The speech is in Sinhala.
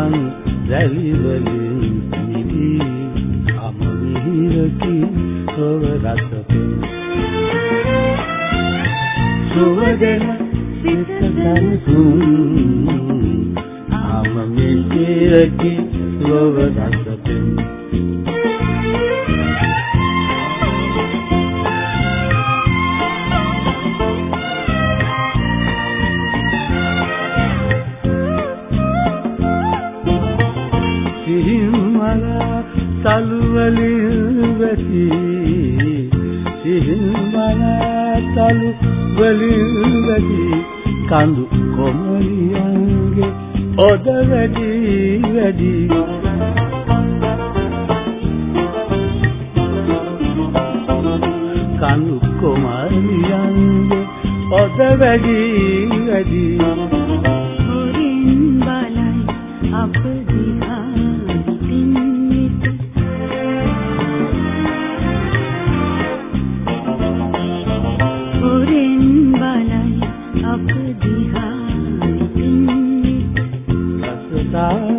ගුවන් රැලිවලින් නිවි අමහිරකින් සොව රසපෙන් සුවගෙන සිත සැනසුම් අමහිරකින් සොව රසපෙන් වලින් වැසී සිහින් මනතලු වලින් වැසී කඳු කොමලියන්ගේ ඔද වැඩි වැඩි කඳු කොමලියන්ගේ ඔද වැඩි වැඩි සුරින් බලයි අපදී night.